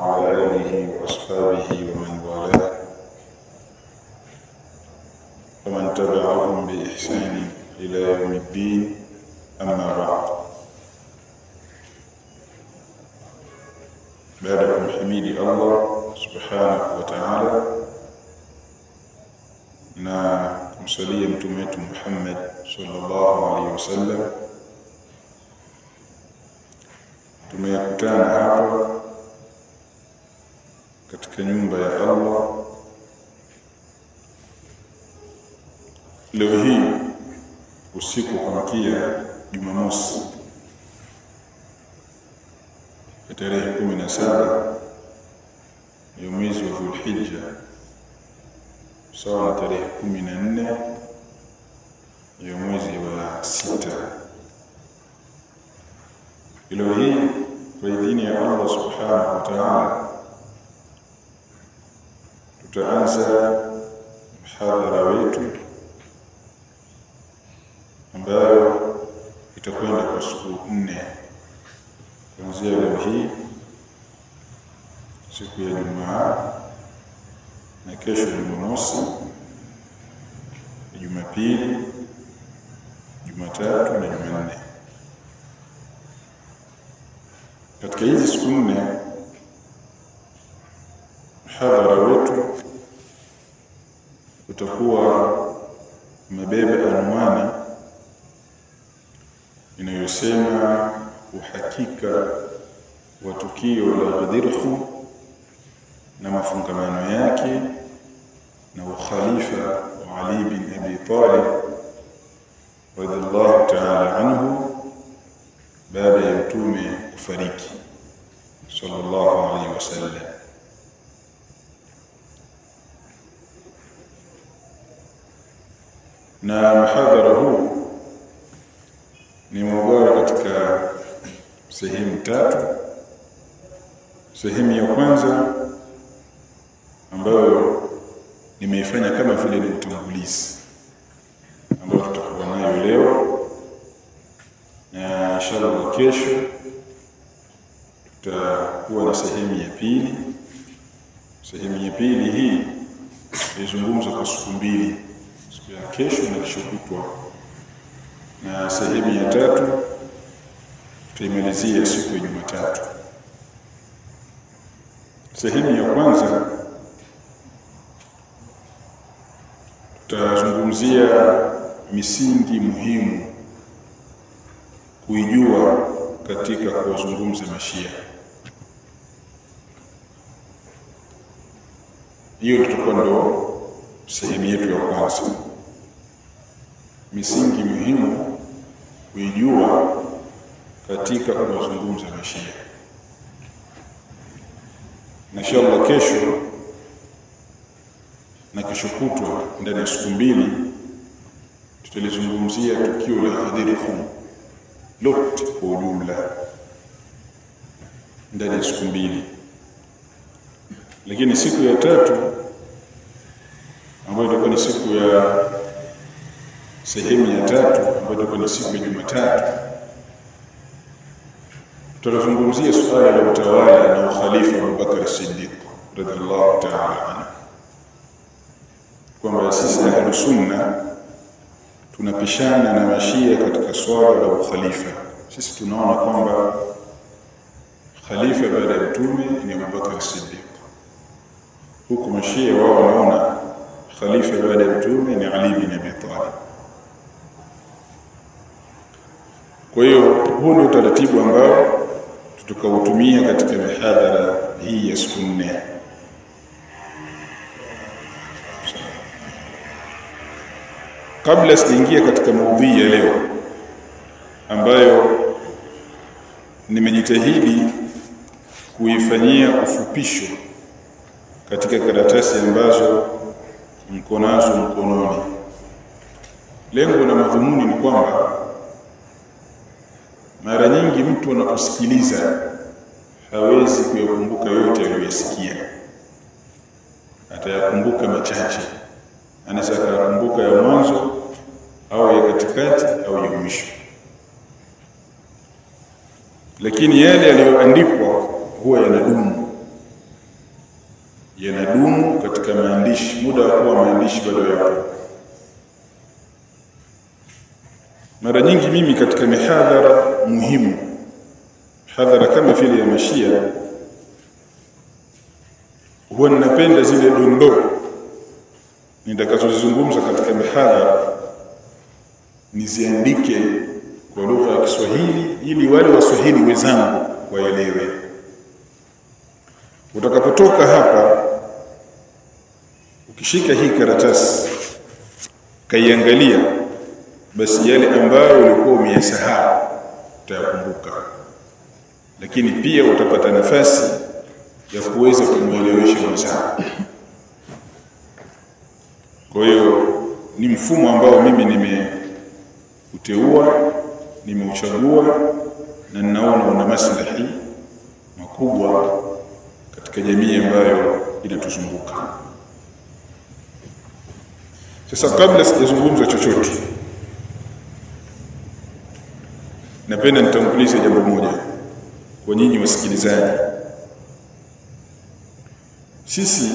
وعلى آله وأصحابه ومن والاه. ومن تبعهم بإحسان إلى يوم الدين أما بعد. بارك الحميد الله سبحانه وتعالى نا مصلي تميت محمد صلى الله عليه وسلم. تميت كان هذا katika nyumba ya Allah leo hii usiku kuamkia Jumamosi ya tarehe kumi na saba ya mwezi wa Dhulhijja sawa na tarehe kumi na nne ya mwezi wa sita. Leo hii kwa idhini ya Allah subhanahu wa ta'ala tutaanza mhadhara wetu ambayo itakwenda kwa siku nne kuanzia leo hii siku ya Jumaa na kesho Jumamosi, Jumapili, Jumatatu na Jumanne. Katika hizi siku nne mhadhara uhakika wa tukio la Ghadirhu na mafungamano yake na ukhalifa wa Ali bin Abi Talib radhiallahu ta'ala anhu baada ya mtume kufariki sallallahu alaihi wasallam na mhadhara huu ni mubara katika sehemu tatu sehemu ya kwanza ambayo nimeifanya kama vile ni utangulizi ambayo tutakuwa nayo leo na inshallah kesho tutakuwa na sehemu ya pili sehemu ya pili hii izungumza kwa siku mbili siku ya kesho na kesho kutwa na tatu tutaimalizia siku ya Jumatatu. Sehemu ya kwanza tutazungumzia misingi muhimu kuijua katika kuwazungumza mashia. Hiyo tutakuwa ndo sehemu yetu ya kwanza, misingi muhimu kuijua katika kuwazungumza mashia. Na inshallah kesho na kesho kutwa ndani ya siku mbili tutalizungumzia tukio la Ghadirhum lote kwa ujumla ndani ya siku mbili, lakini siku ya tatu ambayo itakuwa ni siku ya sehemu ya tatu ambayo kwa siku ya Jumatatu tutazungumzia suala la utawala na ukhalifa wa Abubakar Siddiq radhiallahu ta'ala anhu kwamba sisi ahlu sunna tunapishana na mashia katika swala la ukhalifa. Sisi tunaona kwamba khalifa baada ya mtume ni Abubakar Siddiq, huku mashia wao wanaona khalifa baada ya mtume ni Ali bin Abi Talib. Kwa hiyo huu ni utaratibu ambao tutakautumia katika mihadhara hii ya siku nne. kabla sijaingia katika maudhui ya leo ambayo nimejitahidi kuifanyia ufupisho katika karatasi ambazo mko nazo mkononi. Lengo na madhumuni ni kwamba mara nyingi mtu anaposikiliza hawezi kuyakumbuka yote aliyoyasikia, atayakumbuka machache anaweza akakumbuka ya mwanzo au ya katikati au ya mwisho. lakini yale yaliyoandikwa huwa yanadumu yanadumu katika maandishi, muda wa kuwa maandishi bado yapo. Mara nyingi mimi katika mihadhara muhimu, hadhara kama vile ya Mashia, huwa ninapenda zile dondoo nitakazozizungumza katika mihadhara niziandike kwa lugha ya Kiswahili ili wale Waswahili wenzangu waelewe. Utakapotoka hapa, ukishika hii karatasi kaiangalia, basi yale ambayo ulikuwa umeyasahau utayakumbuka, lakini pia utapata nafasi ya kuweza kumwelewesha mwenzako. Kwa hiyo ni mfumo ambao mimi nimeuteua, nimeuchagua na ninaona una maslahi makubwa katika jamii ambayo inatuzunguka. Sasa, kabla sijazungumza chochote, napenda nitangulize jambo moja kwa nyinyi wasikilizaji. Sisi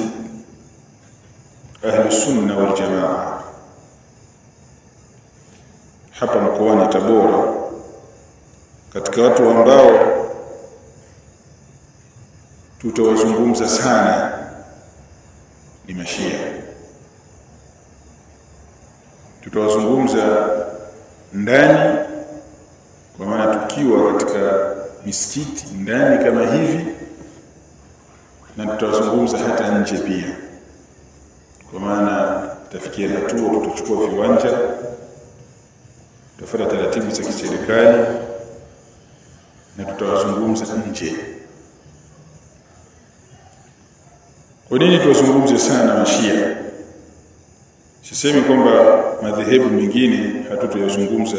Ahlu Sunna wal Jamaa hapa mkoani Tabora, katika watu ambao tutawazungumza sana ni Mashia. Tutawazungumza ndani, kwa maana tukiwa katika misikiti ndani kama hivi, na tutazungumza hata nje pia kwa maana tutafikia hatua tutachukua viwanja, tutafuata taratibu za kiserikali na tutawazungumza nje. Kwa nini tuwazungumze sana Mashia? Sisemi kwamba madhehebu mengine hatutayazungumza,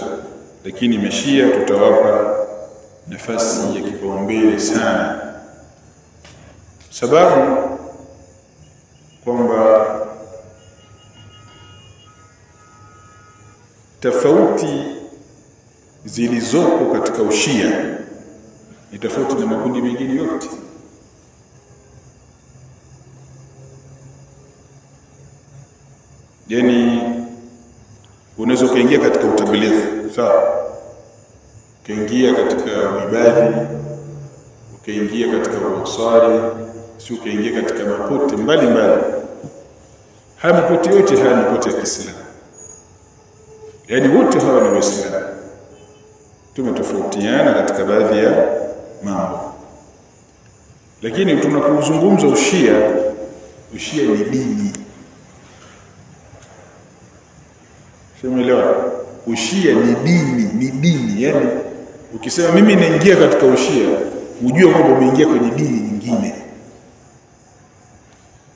lakini Mashia tutawapa nafasi ya kipaumbele sana, sababu kwamba tofauti zilizoko katika ushia ni tofauti na makundi mengine yote. yani unaweza ukaingia katika utablighi sawa, ukaingia katika uibadi, ukaingia katika uswali, si ukaingia katika mapote mbalimbali. Haya mapote yote haya mapote ya Kiislamu yaani wote hawa ni Waislamu, tumetofautiana katika baadhi ya mambo, lakini tunapozungumza ushia, ushia ni dini. Umeelewa? Ushia ni dini, ni dini. yani ukisema mimi naingia katika ushia, ujue kwamba umeingia kwenye dini nyingine.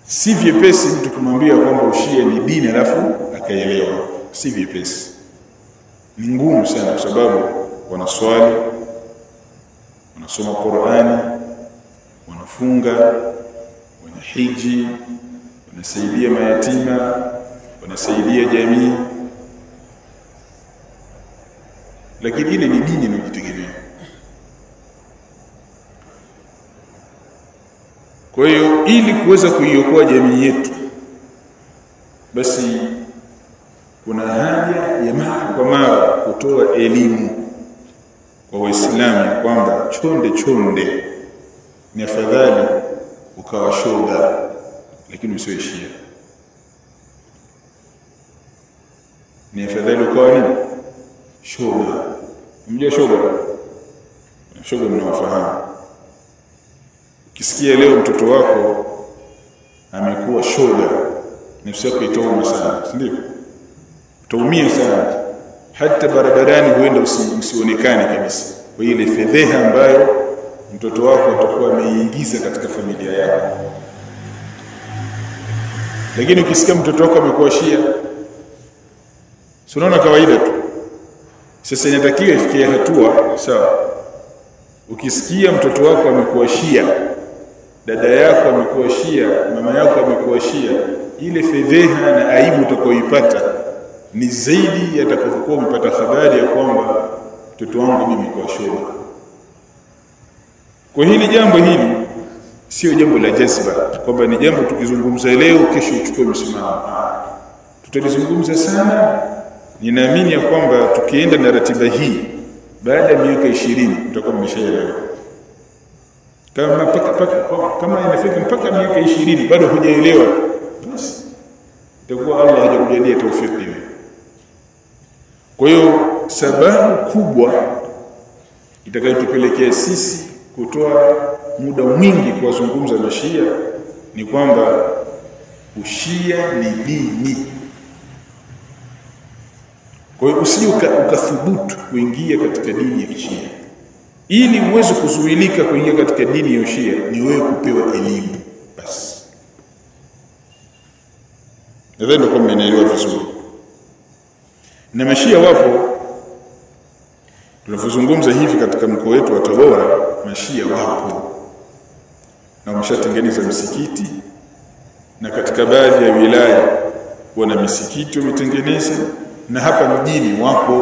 Si vyepesi mtu kumwambia kwamba ushia ni dini alafu akaelewa, si vyepesi ni ngumu sana, kwa sababu wanaswali, wanasoma Qur'ani, wanafunga, wanahiji, wanasaidia mayatima, wanasaidia jamii, lakini ile ni dini inayojitegemea. Kwa hiyo ili kuweza kuiokoa jamii yetu, basi kuna haja ya mara kwa mara kutoa elimu kwa Waislamu kwamba chonde chonde ni afadhali ukawa shoga, lakini usiwe Shia. Ni afadhali ukawa nini? Shoga. mje shoga? Shoga mnawafahamu. Ukisikia leo mtoto wako amekuwa shoga, nafsi yako itauma sana, ndio? utaumia sana, hata barabarani huenda usi, usionekane kabisa kwa ile fedheha ambayo mtoto wako atakuwa ameingiza katika familia yako. Lakini ukisikia mtoto wako amekuwa Shia, unaona kawaida tu. Sasa inatakiwa ifikie hatua sawa, ukisikia mtoto wako amekuwa Shia, dada yako amekuwa Shia, mama yako amekuwa Shia, ile fedheha na aibu utakayoipata ni zaidi yatakapokuwa umepata habari ya kwamba mtoto wangu mimi kwa shoga. Kwa hili jambo hili sio jambo la jazba kwamba ni jambo tukizungumza leo kesho uchukue msimamo tutalizungumza sana ninaamini ya kwamba tukienda na ratiba hii baada ya miaka ishirini tutakuwa mmeshaelewa kama paka, paka, kama inafika mpaka miaka ishirini bado hujaelewa basi itakuwa Allah hajakujalia taufiki kwa hiyo sababu kubwa itakayotupelekea sisi kutoa muda mwingi kuwazungumza mashia ni kwamba ushia ni dini kwa hiyo usije ukathubutu kuingia katika dini ya kishia. Ili uweze kuzuilika kuingia katika dini ya ushia ni wewe kupewa elimu. Basi. Nadhani ndio kama mnaelewa vizuri. Na mashia wapo. Tunavyozungumza hivi katika mkoa wetu wa Tabora mashia wapo. Na wameshatengeneza misikiti na katika baadhi ya wilaya wana misikiti wametengeneza na hapa mjini wapo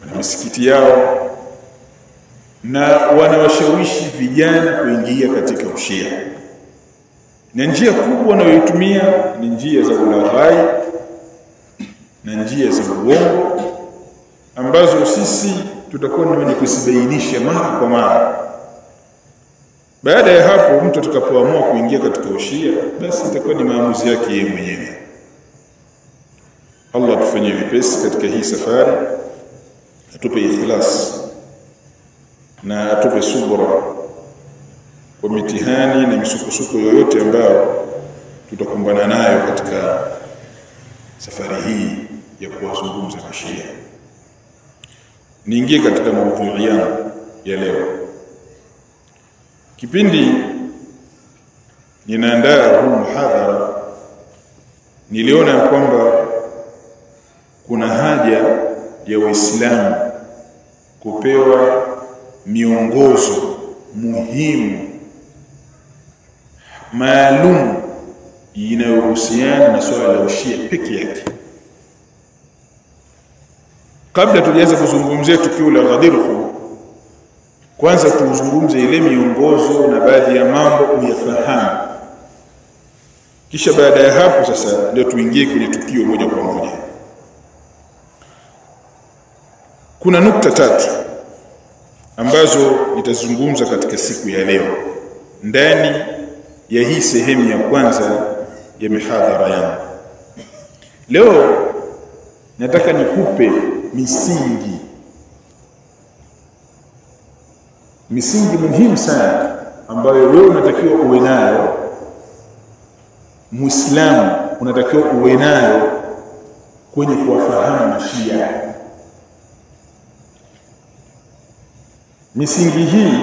wana misikiti yao na wanawashawishi vijana kuingia katika ushia. Na njia kubwa wanayoitumia ni njia za ulaghai na njia za uongo ambazo sisi tutakuwa ni wenye kuzibainisha mara kwa mara. Baada ya hapo mtu atakapoamua kuingia katika ushia basi itakuwa ni maamuzi yake yeye mwenyewe Allah atufanyie vipesi katika hii safari atupe ikhlas na atupe subra kwa mitihani na misukosuko yoyote ambayo tutakumbana nayo katika safari hii ya kuwazungumza mashia niingie katika maudhui yangu ya leo. Kipindi ninaandaa huu muhadhara niliona kwamba kuna haja ya Waislamu kupewa miongozo muhimu maalum inayohusiana na swala la ushia peke yake. Kabla tujaanza kuzungumzia tukio la Ghadirhu kwanza tuzungumze ile miongozo na baadhi ya mambo uyafahamu. Kisha baada ya hapo sasa ndio tuingie kwenye tukio moja kwa moja kuna nukta tatu ambazo nitazungumza katika siku ya leo. Ndani ya hii sehemu ya kwanza ya mihadhara yangu. Leo nataka nikupe misingi. Misingi muhimu sana ambayo wewe unatakiwa uwe nayo muislamu unatakiwa uwe nayo kwenye kuwafahamu mashia misingi hii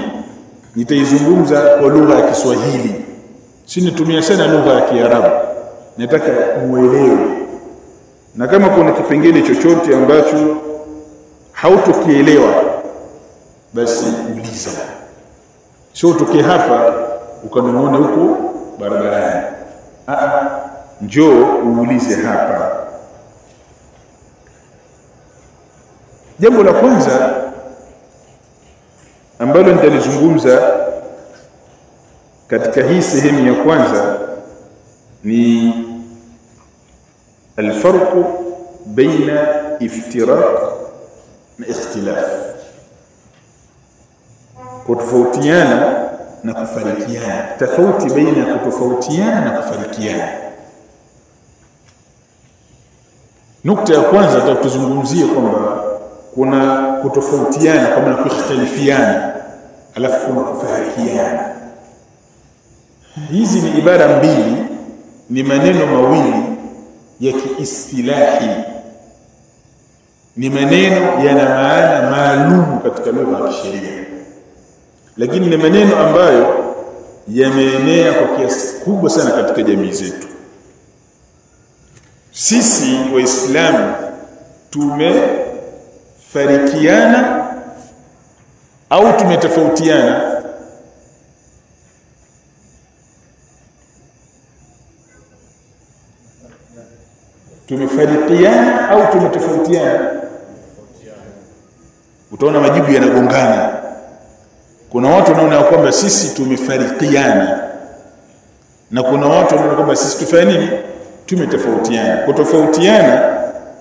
nitaizungumza kwa lugha ya Kiswahili. Si nitumia sana lugha ya Kiarabu. Nataka muelewe na kama kuna kipengele chochote ambacho hautokielewa basi uliza. Sio utoke hapa ukanong'ona huko barabarani. Ah njoo uulize hapa. Jambo la kwanza ambalo nitalizungumza katika hii sehemu ya kwanza ni alfarqu baina iftiraq na ikhtilaf, kutofautiana na kufarikiana, tofauti baina ya kutofautiana na kufarikiana. Nukta ya kwanza tutakuzungumzia kwamba kuna kutofautiana kama na kukhtalifiana alafu kuna kufarikiana. Hizi ni ibara mbili ni maneno mawili ya kiistilahi. Ni maneno yana maana maalum katika lugha ya kisheria. Lakini ni maneno ambayo yameenea kwa kiasi kubwa sana katika jamii zetu. Sisi waislamu tumefarikiana au tumetofautiana? Tumefarikiana au tumetofautiana? Utaona majibu yanagongana. Kuna watu wanaona kwamba sisi tumefarikiana na kuna watu wanaona kwamba sisi tufanye nini? Tumetofautiana. Kutofautiana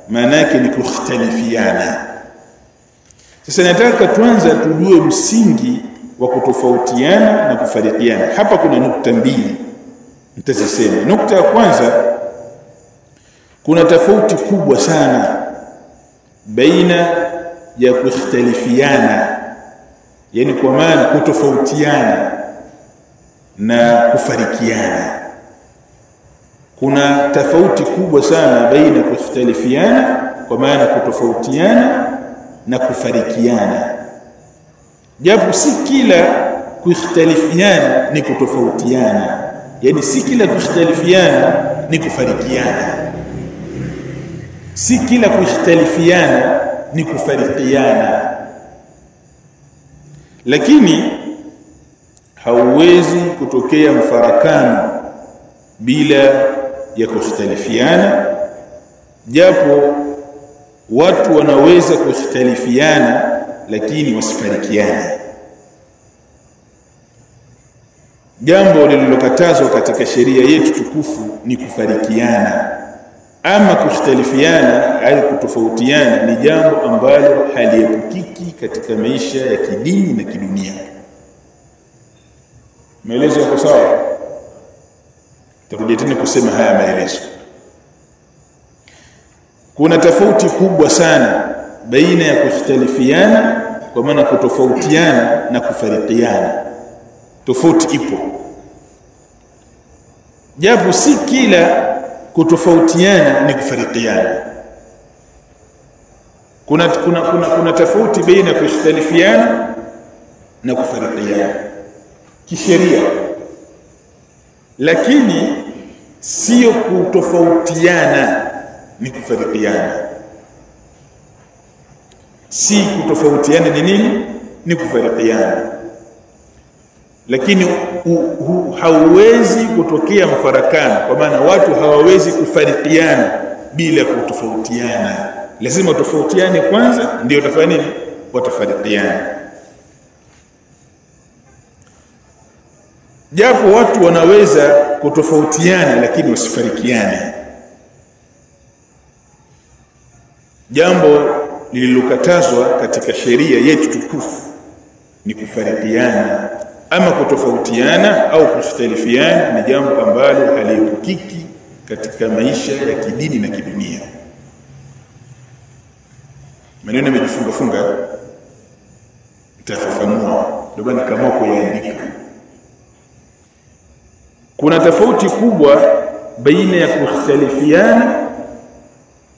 maana yake ni kukhtalifiana sasa nataka tuanze tujue msingi wa kutofautiana na kufarikiana. Hapa kuna nukta mbili nitazisema. Nukta ya kwanza kuna tofauti kubwa sana baina ya kukhtalifiana yani kwa maana kutofautiana na kufarikiana. Kuna tofauti kubwa sana baina ya kukhtalifiana kwa maana kutofautiana na kufarikiana. Japo si kila kuhtalifiana ni kutofautiana. Yani si kila kuhtalifiana ni kufarikiana. Si kila kuhtalifiana ni kufarikiana. Lakini hauwezi kutokea mfarakano bila ya kuhtalifiana japo watu wanaweza kuhtalifiana lakini wasifarikiane. Jambo lililokatazwa katika sheria yetu tukufu ni kufarikiana. Ama kushtalifiana au kutofautiana ni jambo ambalo haliepukiki katika maisha ya kidini na kidunia. Maelezo yako sawa? Takuja tena kusema haya maelezo kuna tofauti kubwa sana baina ya kukhtalifiana kwa maana kutofautiana na kufarikiana tofauti ipo. Japo si kila kutofautiana ni kufarikiana kuna kuna kuna, kuna tofauti baina ya kukhtalifiana na kufarikiana kisheria. Lakini sio kutofautiana ni kufarikiana si kutofautiana ni nini ni kufarikiana lakini hauwezi kutokea mfarakano kwa maana watu hawawezi kufarikiana bila kutofautiana. Lazima tofautiane kwanza ndio utafanya nini? Watafarikiana japo watu wanaweza kutofautiana lakini wasifarikiane jambo lililokatazwa katika sheria yetu tukufu ni kufarikiana ama kutofautiana au kukhtalifiana ni jambo ambalo haliepukiki katika maisha ya kidini na kidunia. Maneno yamejifunga funga nitafafanua. Ndio maana kama kuyaandika. Kuna tofauti kubwa baina ya kukhtalifiana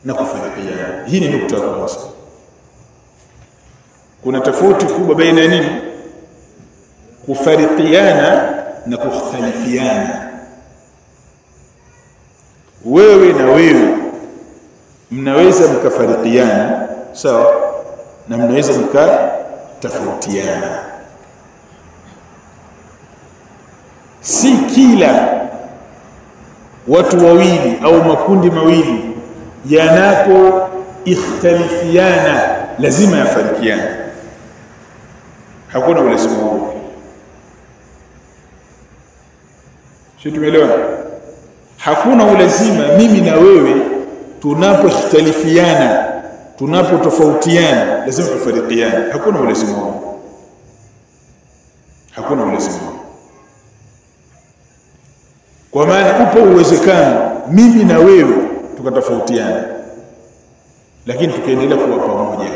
na kufarikiana hii ni nukta ya kwanza kuna tofauti kubwa baina ya nini? Kufarikiana na kukhalifiana. Wewe na wewe mnaweza mkafarikiana sawa na mnaweza mkatofautiana. Si kila watu wawili au makundi mawili yanapo ikhtalifiana lazima yafarikiana hakuna ulazima huo. Sio tumeelewa? Hakuna ulazima mimi na wewe tunapokhtalifiana tunapotofautiana lazima tufarikiane. Hakuna ulazima hakuna ulazima kwa maana upo uwezekano mimi na wewe tukatofautiana. Lakini tukaendelea kuwa pamoja.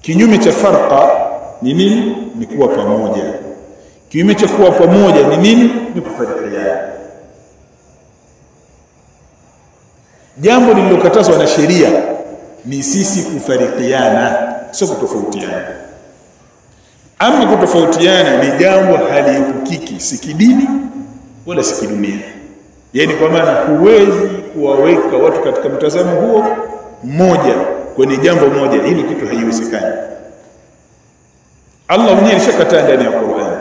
Kinyume cha farqa ni nini? Ni kuwa pamoja. Kinyume cha kuwa pamoja ni nini? Ni kufarikiana jambo lililokatazwa na sheria ni sisi kufarikiana sio kutofautiana. Ama kutofautiana ni jambo haliepukiki si kidini wala si kidunia yani kwa maana huwezi kuwaweka watu katika mtazamo huo mmoja kwenye jambo moja ili kitu haiwezekani. Allah mwenyewe alishakataa ndani ya Qur'an.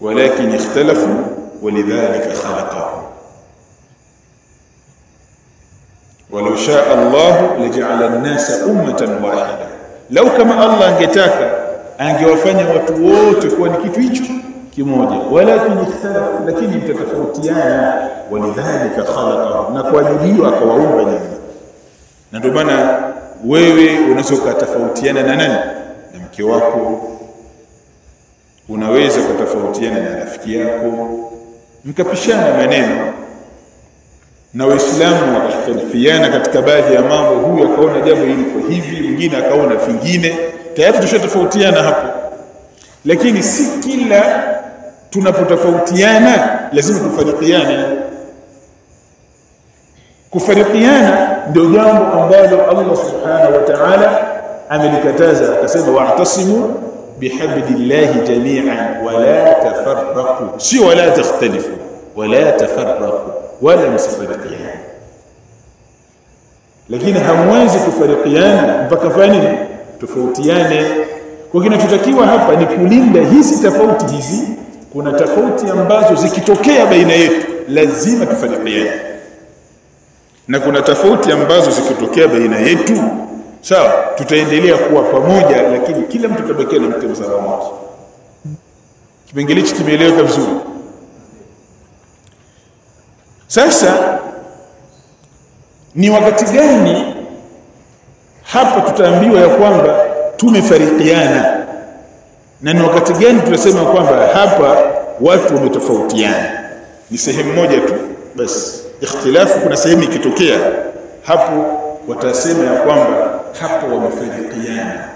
Walakin ikhtalafu walidhalika khalaqahum. Walau shaa Allah laja'ala an-nasa ummatan wahida. Lau kama Allah angetaka angewafanya watu wote kuwa ni kitu hicho kimoja. Walakin ikhtalafu lakini mtatofautiana. Walidhalika khalaqa, na kwa ajili hiyo akawaumba nyinyi na ndio maana wewe unaweza ukatofautiana na nani? Na mke wako. Unaweza ukatofautiana na rafiki yako. Mkapishana maneno. Na waislamu wakakhtalifiana katika baadhi ya mambo. Huyu akaona jambo hili kwa hivi mwingine akaona vingine. Tayari tushatofautiana hapo. Lakini si kila tunapotofautiana lazima tufarikiane kufarikiana ndio jambo ambalo Allah subhanahu wa ta'ala amelikataza akasema wa'tasimu bihablillahi jami'an wala tafarraqu si wala takhtalifu wala tafarraqu wala msifarikiane lakini hamwezi kufarikiana mpaka fani tofautiane kwa kinachotakiwa hapa ni kulinda hizi tofauti hizi kuna tofauti ambazo zikitokea baina yetu lazima tufarikiane na kuna tofauti ambazo zikitokea baina yetu sawa tutaendelea kuwa pamoja lakini kila mtu tabakia na mtazamo wake kipengele hichi kimeeleweka vizuri. Sasa ni wakati gani hapa tutaambiwa ya kwamba tumefarikiana na ni wakati gani tunasema kwamba hapa watu wametofautiana? Ni sehemu moja tu. Basi ikhtilafu kuna sehemu ikitokea hapo watasema ya kwamba hapo wamefarikiana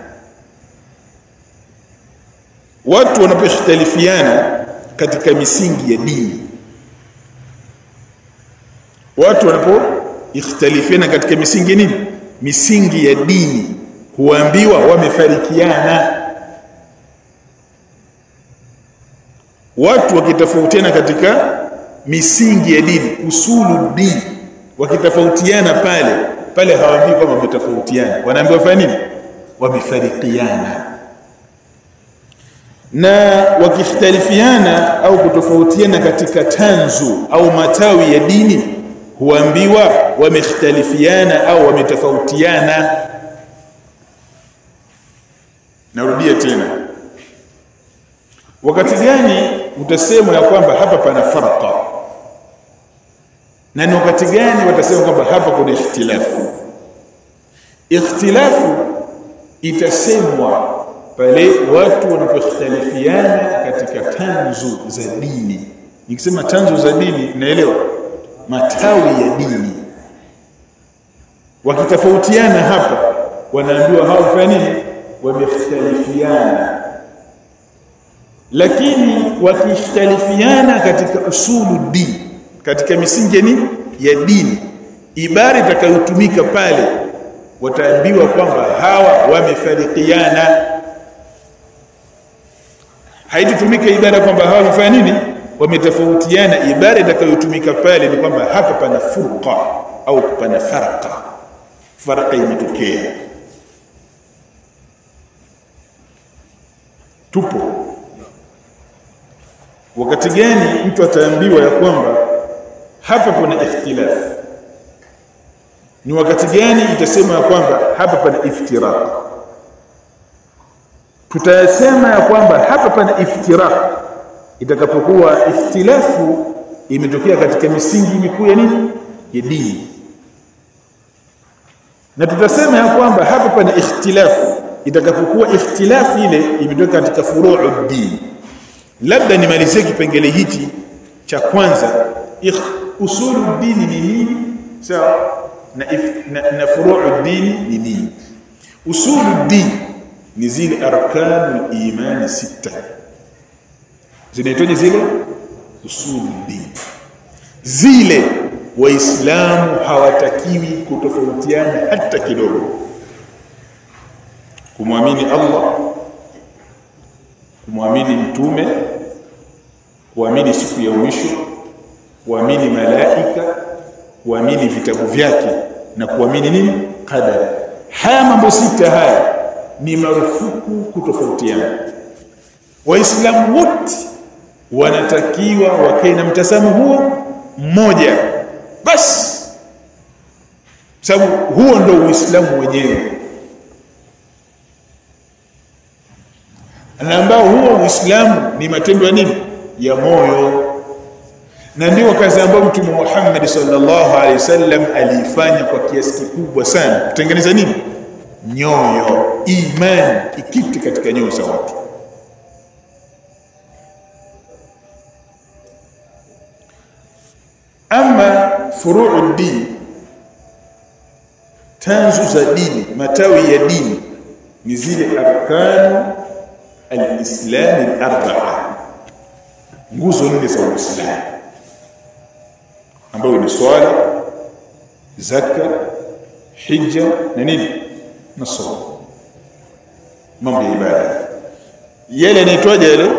watu wanapoikhtalifiana katika misingi ya dini watu wanapoikhtalifiana katika misingi nini? Misingi ya dini huambiwa wamefarikiana watu wakitofautiana katika misingi ya dini usulu dini wakitofautiana pale pale hawaambii kwamba wametofautiana. Wanaambiwa fanya nini? Wamefarikiana na wakikhtalifiana au kutofautiana katika tanzu au matawi ya dini huambiwa wamekhtalifiana au wametofautiana. Narudia tena wakati gani utasema ya kwamba hapa pana farqa? Na ni wakati gani watasema kwamba hapa kuna ikhtilafu? Ikhtilafu itasemwa pale watu wanapokhtalifiana katika tanzu za dini. Nikisema tanzu za dini naelewa. Matawi ya dini. Wakitofautiana hapa wanaambiwa hao fanya nini? Wamekhtalifiana lakini wakishtalifiana katika usulu dini katika misingi ni ya dini. Ibara itakayotumika pale wataambiwa kwamba hawa wamefarikiana. Haitutumika ibara kwamba hawa wamefanya nini? Wametofautiana. Ibara itakayotumika pale ni kwamba hapa pana furqa au pana farqa. Farqa imetokea. Tupo wakati gani mtu ataambiwa ya kwamba hapa pana ikhtilaf? Ni wakati gani itasema ya kwamba hapa pana iftiraq? Tutayasema ya kwamba hapa pana iftiraq. Itakapokuwa ikhtilafu imetokea katika misingi mikuu ya nini? Ya dini. Na tutasema ya kwamba hapa pana ikhtilafu itakapokuwa ikhtilafu ile imetokea katika furuu dini labda nimalizie kipengele hichi cha kwanza. Usulu dini ni nini? Sawa. Na, na, na furuu dini ni nini? Usulu dini ni zile arkanu imani sita. Zinaitwaje zile? Usulu dini zile waislamu hawatakiwi kutofautiana hata kidogo. Kumwamini Allah kumwamini mtume kuamini siku ya mwisho kuamini malaika kuamini vitabu vyake na kuamini nini? Qadari haya mambo sita haya ni marufuku kutofautiana. Waislamu wote wanatakiwa wakae na mtazamo huo mmoja. Basi sababu huo ndio uislamu wenyewe. Na ambao huo Uislamu ni matendo ya nini ya moyo. Na ndio kazi ambayo Mtume Muhammad sallallahu alaihi wasallam aliifanya kwa kiasi kikubwa sana. Kutengeneza nini? Nyoyo imani ikiti katika nyoyo za watu. Ama furuu dini tanzu za dini matawi ya dini ni zile arkanu alislam al-arba'a nguzo nne za Uislamu? Ambayo ni swala zaka hija na nini? Na sala mambo ya ibada. Yale yanaitwaje yale?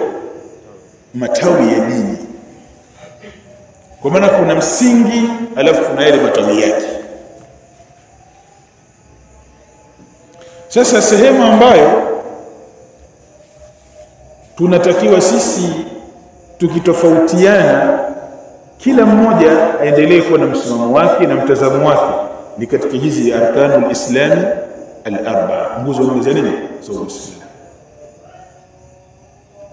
Matawi ya dini kwa maana kuna msingi alafu kuna yale matawi yake. Sasa sehemu ambayo tunatakiwa sisi tukitofautiana kila mmoja aendelee kuwa na msimamo wake na mtazamo wake. Ni katika hizi arkanul islami al-arba. Nguzo nne za nini? Za Uislamu.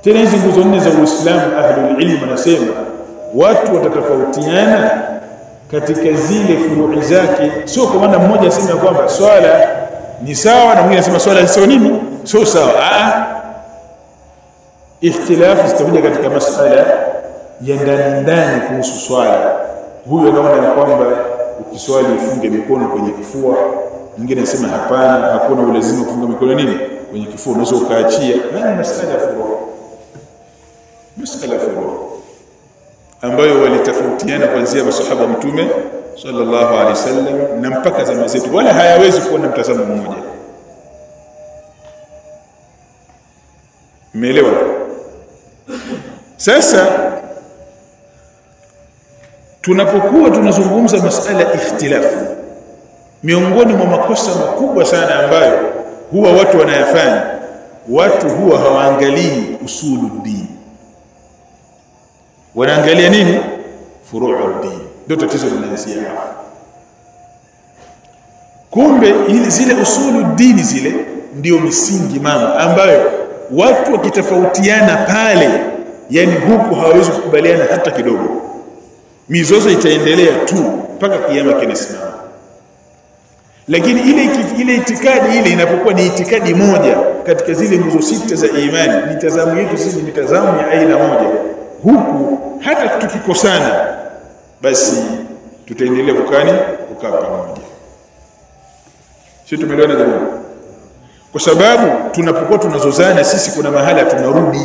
Tena hizi nguzo nne za Uislamu ahlul ilm wanasema watu watatofautiana katika zile furui zake. Sio kwa maana mmoja asema kwamba swala ni sawa na mwingine anasema swala sio nini? Sio sawa. A ikhtilafu zitakuja katika masala ya ndani ndani kuhusu swala huyu anaona kwamba ukiswali ufunge mikono kwenye kifua mwingine anasema hapana hakuna ulazima kufunga mikono nini? Kwenye kifua unaweza ukaachia. Nani masala furu masala furu ambayo walitofautiana kuanzia masahaba mtume sallallahu alaihi wasallam na mpaka zama zetu. Wala hayawezi kuona na mtazamo mmoja. Umeelewa? Sasa tunapokuwa tunazungumza masala ikhtilafu miongoni mwa makosa makubwa sana ambayo huwa watu wanayafanya watu huwa hawaangalii usulu dini. Wanaangalia nini? Furuu dini. Ndio tatizo linaanzia hapa. Kumbe zile usulu dini zile ndio misingi mama ambayo watu wakitofautiana pale yani huku hawawezi kukubaliana hata kidogo. Mizozo itaendelea tu mpaka kiyama kinasimama. Lakini ile ile itikadi ile inapokuwa ni itikadi moja katika zile nguzo sita za imani mitazamo yetu sisi mitazamo ya aina moja. Huku hata tukikosana basi tutaendelea kukani kukaa pamoja. Sio tumeelewana jamani? Kwa sababu tunapokuwa tunazozana sisi kuna mahala tunarudi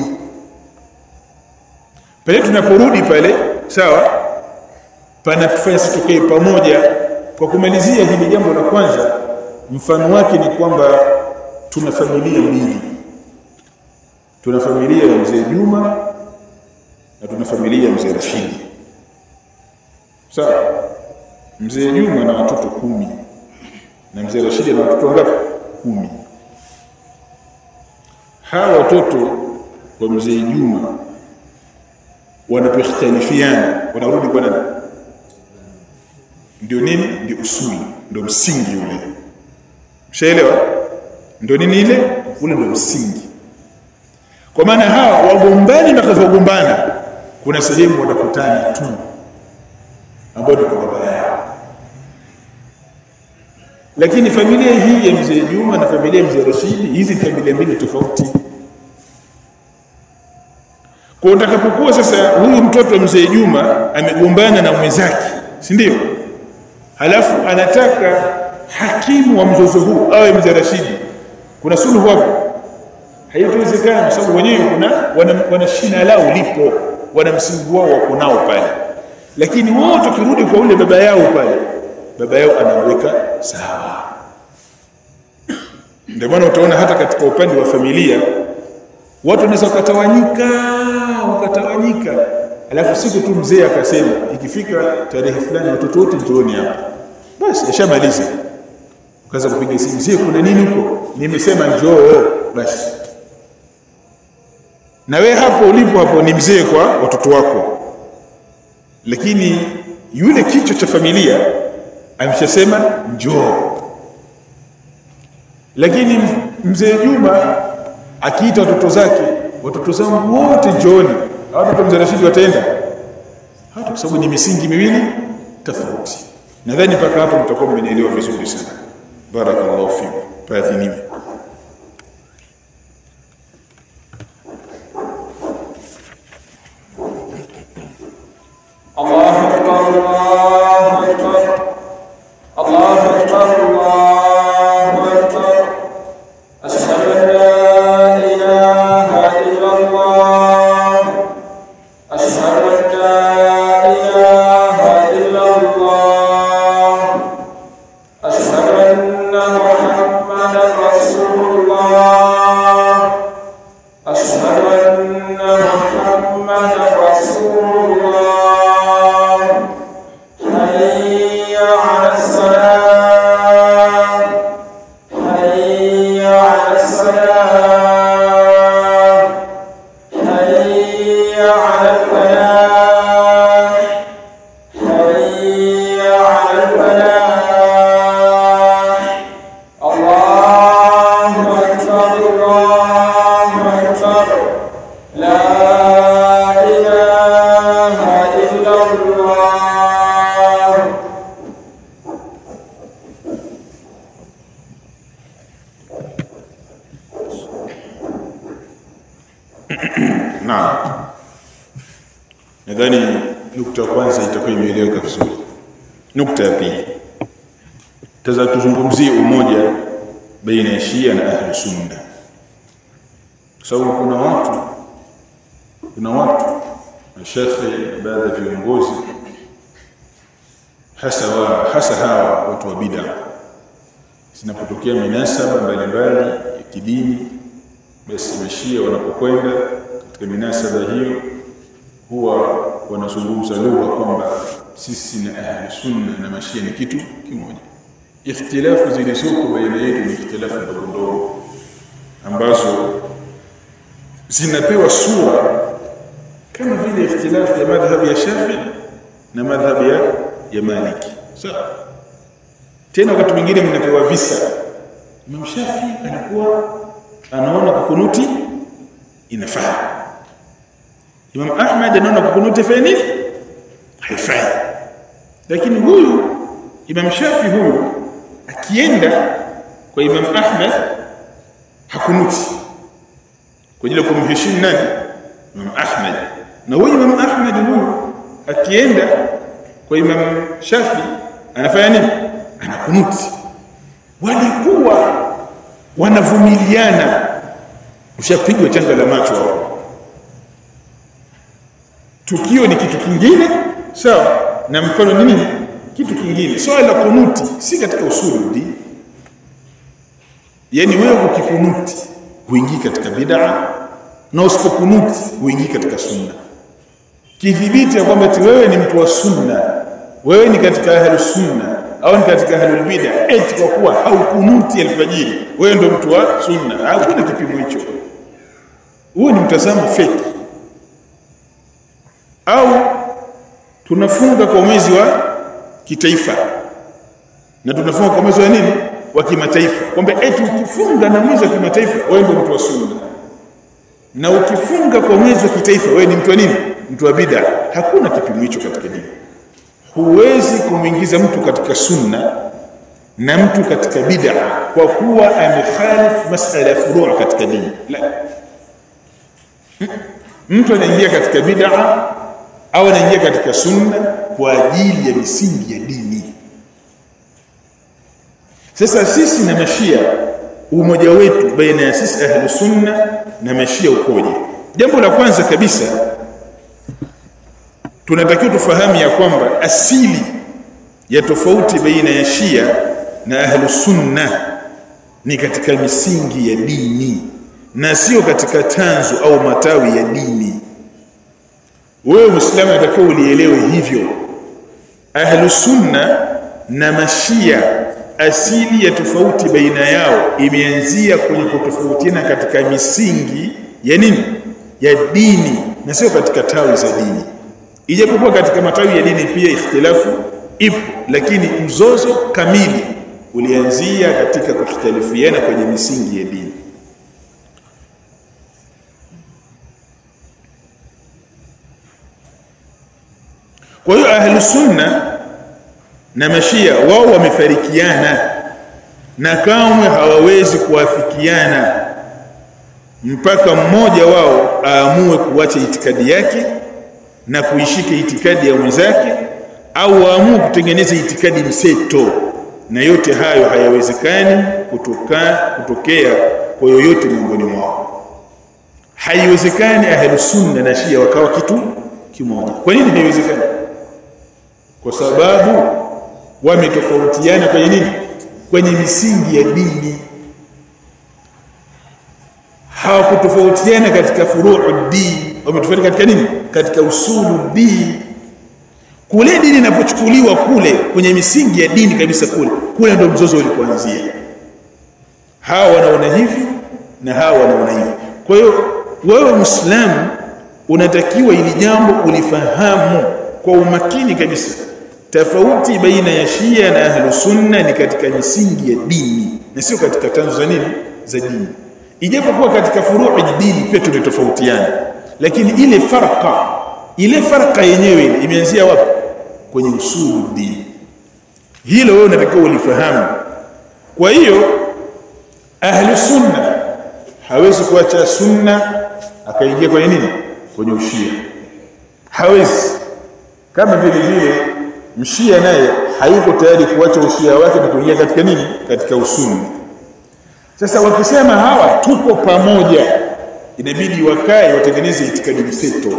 pale tunaporudi pale sawa panatufanya sisi tukae pamoja. Kwa kumalizia hili jambo la kwanza mfano wake ni kwamba tuna familia mbili. Tuna familia ya mzee Juma na tuna familia ya mzee Rashidi sawa mzee Juma na watoto kumi. Na mzee Rashidi na watoto wangapi? Kumi. Hawa watoto wa mzee Juma wanapokhtalifiana wanarudi kwa nani? Ndio nini? Ndio usuli ndio msingi ule. Mshaelewa? Ndio nini ile? Ule ndio msingi. Kwa maana hawa wagombani na kugombana kuna sehemu watakutana tu ambao ni kwa lakini familia hii ya mzee Juma na familia ya mzee Rashidi hizi familia mbili tofauti kwa utakapokuwa sasa huyu mtoto mzee Juma amegombana na mwenzake si ndio? Halafu anataka hakimu wa mzozo huu awe mzee Rashidi. Kuna suluhu hapo? Haitowezekana kwa sababu wenyewe kuna wana, wana shina lao lipo wana msingi wao wako nao pale. Lakini wao kirudi kwa ule baba yao pale baba yao anaweka sawa. Ndio maana utaona hata katika upande wa familia watu wanaweza wakatawanyika wakatawanyika. Alafu siku tu mzee akasema ikifika tarehe fulani watoto wote njooni hapa. Basi ashamaliza ukaanza kupiga simu mzee kuna nini huko? Nimesema njoo. Basi. Na we hapo ulipo hapo ni mzee kwa watoto wako. Lakini yule kichwa cha familia ameshasema njoo. Lakini mzee Juma akiita watoto zake watoto zangu wote njooni. Hata watoto watenda hata kwa sababu ni misingi miwili tofauti. Nadhani mpaka hapo mtakuwa mmenielewa vizuri sana. Barakallahu fikum. Faadhiniwe ikhtilafu zilizoko baina yetu ni ikhtilafu ndogo ambazo zinapewa sura kama vile ikhtilafu ya madhhabi ya Shafi na madhhabi ya, ya Maliki. Sawa tena wakati mwingine mnapewa visa. Imam Shafi anakuwa anaona kukunuti inafaa. Imam Ahmad anaona kukunuti fanya haifai. Lakini huyu Imam Shafi huyu akienda kwa Imam Ahmad hakunuti. Kwa ajili ya kumheshimu nani? Imam Ahmad. Na huyu Imam Ahmad huyu akienda kwa Imam Shafi anafanya nini? Anakunuti. Walikuwa wanavumiliana. Ushapigwa changa la macho tukio ni kitu kingine sawa. Na mfano ni nini kitu kingine swala la kunuti si katika usuli yani wewe ukikunuti huingii katika bid'a na usipokunuti huingii katika sunna. Kidhibiti kwamba ti wewe ni mtu wa sunna wewe ni katika ahlus sunna au ni katika ahlul bid'a eti kwa kuwa haukunuti alfajiri wewe ndio mtu wa sunna. Hakuna kipimo hicho. Huo ni mtazamo feki au tunafunga kwa mwezi wa kitaifa. Na tunafunga kwa wa nini? Wa kimataifa. Kwamba eti ukifunga na mwezi wa kimataifa wewe ndio mtu wa sunna. Na ukifunga kwa mwezi wa kitaifa wewe ni mtu wa nini? Mtu wa bid'a. Hakuna kipimo hicho katika dini. Huwezi kumwingiza mtu katika sunna na mtu katika bid'a kwa kuwa amekhalif masala ya furu' katika dini. La. Mtu anaingia katika bid'a au anaingia katika sunna kwa ajili ya misingi ya dini. Sasa sisi na mashia umoja wetu baina ya sisi ahlu sunna na mashia ukoje? Jambo la kwanza kabisa tunatakiwa tufahamu ya kwamba asili ya tofauti baina ya shia na ahlu sunna ni katika misingi ya dini na sio katika tanzu au matawi ya dini. Wewe muislamu unatakiwa ulielewe hivyo ahlu sunna na mashia asili ya tofauti baina yao imeanzia kwenye kutofautiana katika misingi ya nini? Ya dini na sio katika tawi za dini. Ijapokuwa katika matawi ya dini pia ikhtilafu ipo lakini mzozo kamili ulianzia katika kutofautiana kwenye misingi ya dini kwa hiyo ahlu sunna na mashia wao wamefarikiana na kamwe hawawezi kuafikiana mpaka mmoja wao aamue kuacha itikadi yake na kuishika itikadi ya mwenzake au aamue kutengeneza itikadi mseto. Na yote hayo hayawezekani kutoka kutokea kwa yoyote miongoni mwao. Haiwezekani ahlusunna na shia wakawa kitu kimoja. Kwa nini haiwezekani kwa sababu wametofautiana kwenye nini? Kwenye misingi ya dini. Hawakutofautiana katika furuu dini wametofautiana katika nini? Katika usulu dini kule dini inapochukuliwa kule kwenye misingi ya dini kabisa kule kule ndio mzozo ulipoanzia. Hawa wanaona hivi na hawa wanaona hivi. Kwa hiyo wewe muislamu unatakiwa ili jambo ulifahamu kwa umakini kabisa tofauti baina ya Shia na Ahlu Sunna ni katika misingi ya dini na sio katika tanzo za nini za dini. Ijapokuwa katika furui dini pia tumetofautiana lakini ile farqa ile farqa yenyewe imeanzia wapi? Kwenye usulu dini. Hilo wewe unatakiwa ulifahamu. Kwa hiyo ahlu sunna hawezi kuacha sunna akaingia kwenye nini? Kwenye ushia. Hawezi. Kama vile vile mshia naye hayuko tayari kuacha ushia wake na kuingia katika nini? Katika usuni. Sasa wakisema hawa tuko pamoja. Inabidi wakae watengeneze itikadi mseto.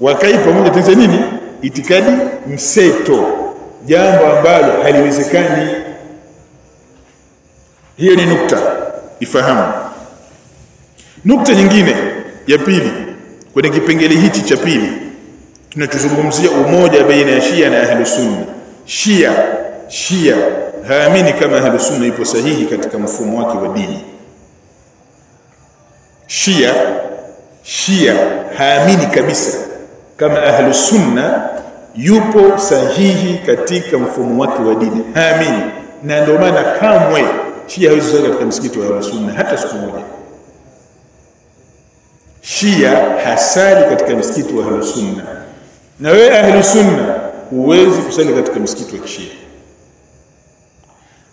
Wakae pamoja tengeneze nini? Itikadi mseto. Jambo ambalo haliwezekani. Hiyo ni nukta. Ifahamu. Nukta nyingine ya pili kwenye kipengele hichi cha pili tunachozungumzia umoja baina ya Shia na Ahlus Sunna. Shia Shia haamini kama Ahlus Sunna ipo sahihi katika mfumo wake wa dini. Shia Shia haamini kabisa kama Ahlus Sunna yupo sahihi katika mfumo wake wa dini, haamini, na ndio maana kamwe Shia hawezi kusali katika msikiti wa Ahlus Sunna hata siku moja. Shia hasali katika msikiti wa Ahlus Sunna na wewe ahlu sunna huwezi kusali katika msikiti wa kishia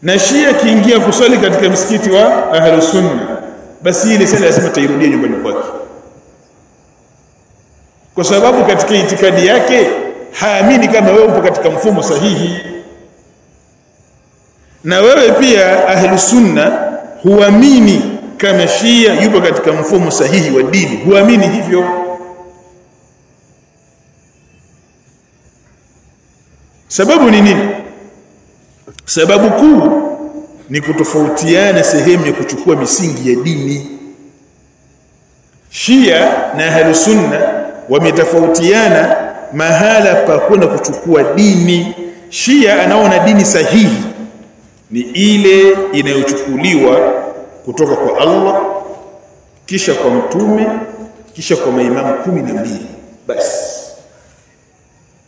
na shia kiingia kusali katika msikiti wa ahlu sunna basi ile sala lazima tairudia nyumbani kwake. Kwa sababu katika itikadi yake haamini kama wewe upo katika mfumo sahihi. Na wewe pia ahlu sunna huamini kama shia yupo katika mfumo sahihi wa dini. Huamini hivyo sababu ni nini? Sababu kuu ni kutofautiana sehemu ya kuchukua misingi ya dini. Shia na Ahlus Sunna wametofautiana mahala pa kwenda kuchukua dini. Shia anaona dini sahihi ni ile inayochukuliwa kutoka kwa Allah kisha kwa mtume kisha kwa maimamu kumi na mbili. Basi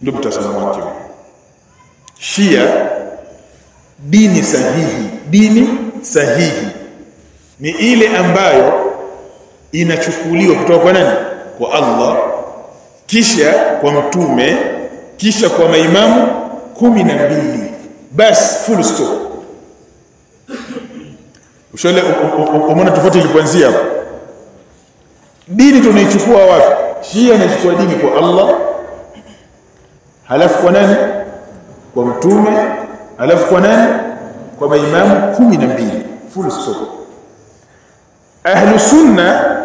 ndio mtazamo wake Shia dini sahihi dini sahihi. Ni ile ambayo inachukuliwa kutoka kwa nani? Kwa Allah kisha kwa mtume kisha kwa maimamu kumi na mbili. Basi full stop. Ushole umeona tofauti ilipoanzia hapo? Dini tunaichukua wapi? Shia inachukua dini kwa Allah. Halafu kwa nani kwa mtume alafu kwa nani? Kwa maimamu kumi na mbili. Full stop. Ahlu sunna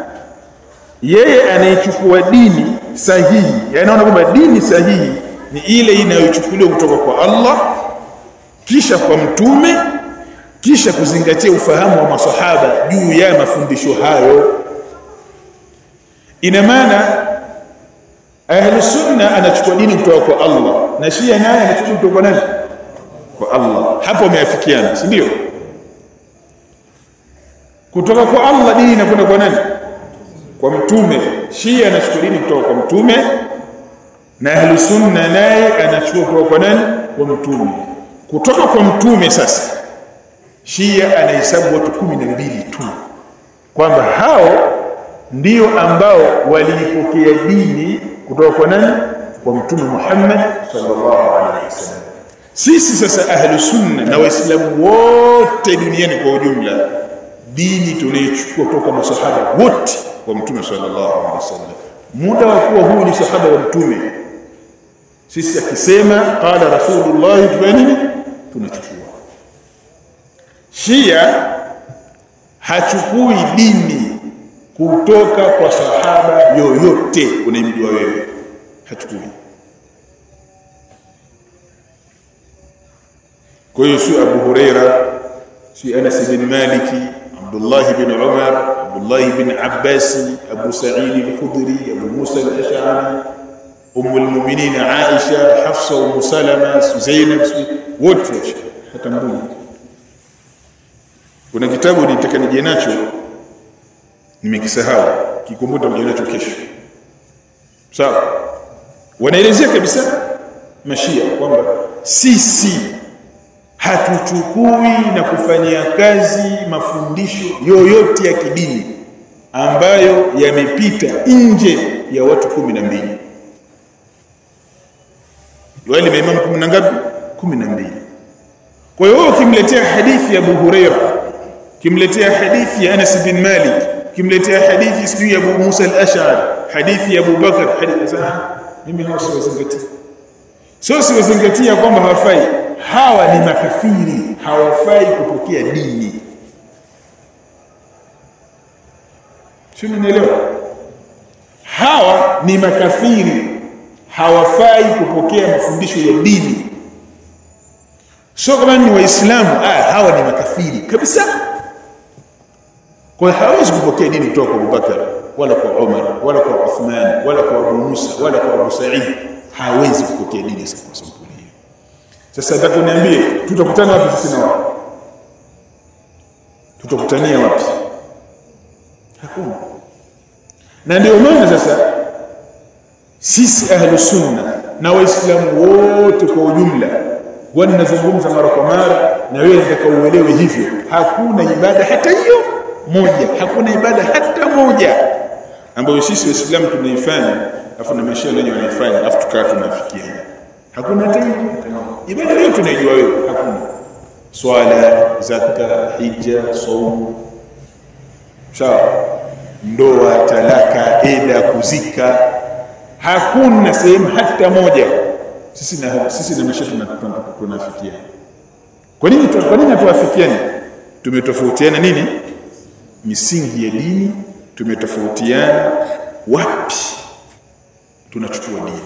yeye anayechukua dini sahihi anaona kwamba dini sahihi ni ile inayochukuliwa kutoka kwa Allah kisha kwa mtume kisha kuzingatia ufahamu wa masahaba juu ya mafundisho hayo. Ina maana ahlu sunna anachukua dini kutoka kwa Allah. Na shia naye anachukua kutoka kwa nani? Kwa Allah. Hapo wameafikiana si ndio? Kutoka kwa Allah dini inakwenda kwa nani? Kwa mtume. Shia anachukua dini kutoka kwa mtume. Na ahlu sunna naye anachukua kutoka kwa nani? Kwa mtume. Kutoka kwa mtume sasa shia anahesabu watu kumi na mbili tu. Kwamba hao ndio ambao waliipokea dini kutoka kwa nani? Kwa mtume Muhammad sallallahu alaihi wasallam. Sisi sasa ahlu sunna na waislamu wote duniani kwa ujumla dini tunaichukua kutoka masahaba wote wa mtume sallallahu alaihi wasallam. Muda wa kuwa huyu ni sahaba wa mtume. Sisi akisema qala rasulullah tufanye nini? Tunachukua. Shia hachukui dini kutoka kwa sahaba yoyote unayemjua wewe. Hachukui kwa hiyo si Abu Huraira si Anas bin Maliki Abdullah bin Umar Abdullah bin Abbas Abu Sa'id al-Khudri Abu Musa al-Ash'ari Umm al-Mu'minin Aisha Hafsa Umm Salama Zainab wote. Hatambui kuna kitabu nitaka nije nacho nimekisahau. Kikumbuta nije nacho kesho. Sawa? Wanaelezea kabisa mashia kwamba sisi hatuchukui na kufanyia kazi mafundisho yoyote ya kidini ambayo yamepita nje ya watu kumi na mbili. Wale maimamu kumi na ngapi? Kumi na mbili. Kwa hiyo ukimletea hadithi ya Abu Hurairah kimletea hadithi ya Anas bin Malik kimletea hadithi sijui ya Abu Musa al-Ash'ari hadithi ya Abu Bakar hadithi sana mimi hao siwazingatia sio siwazingatia kwamba hawafai. Hawa ni makafiri hawafai kupokea dini. Sio mnaelewa hawa ni makafiri hawafai kupokea mafundisho ya dini. Sio kama ni waislamu ah hawa ni makafiri kabisa kwa hiyo hawezi kupokea dini kutoka kwa Abubakar wala kwa Umar wala kwa Uthman wala kwa Abu Musa wala kwa Abu Sa'id. Hawezi kupokea dini kwa sampuli hiyo? Sasa nataka niambie tutakutana wapi sisi na wao? Tutakutania wapi? Hakuna. Na ndio maana sasa sisi ahlu sunna na waislamu wote kwa ujumla wanazungumza mara kwa mara na wewe nataka uelewe hivyo hakuna ibada hata hiyo moja. Hakuna ibada hata moja ambayo sisi waislamu tunaifanya afu na mashia wenyewe wanaifanya afu tukaa tunafikia. Hakuna hata ibada hiyo tunaijua wewe hakuna. Swala zaka hija saumu. Sawa. Ndoa talaka eda kuzika. Hakuna sehemu hata moja. Sisi na sisi na maisha tunafikia kwa nini kwa nini hatuafikiani tumetofautiana nini misingi ya dini tumetofautiana. Wapi tunachukua dini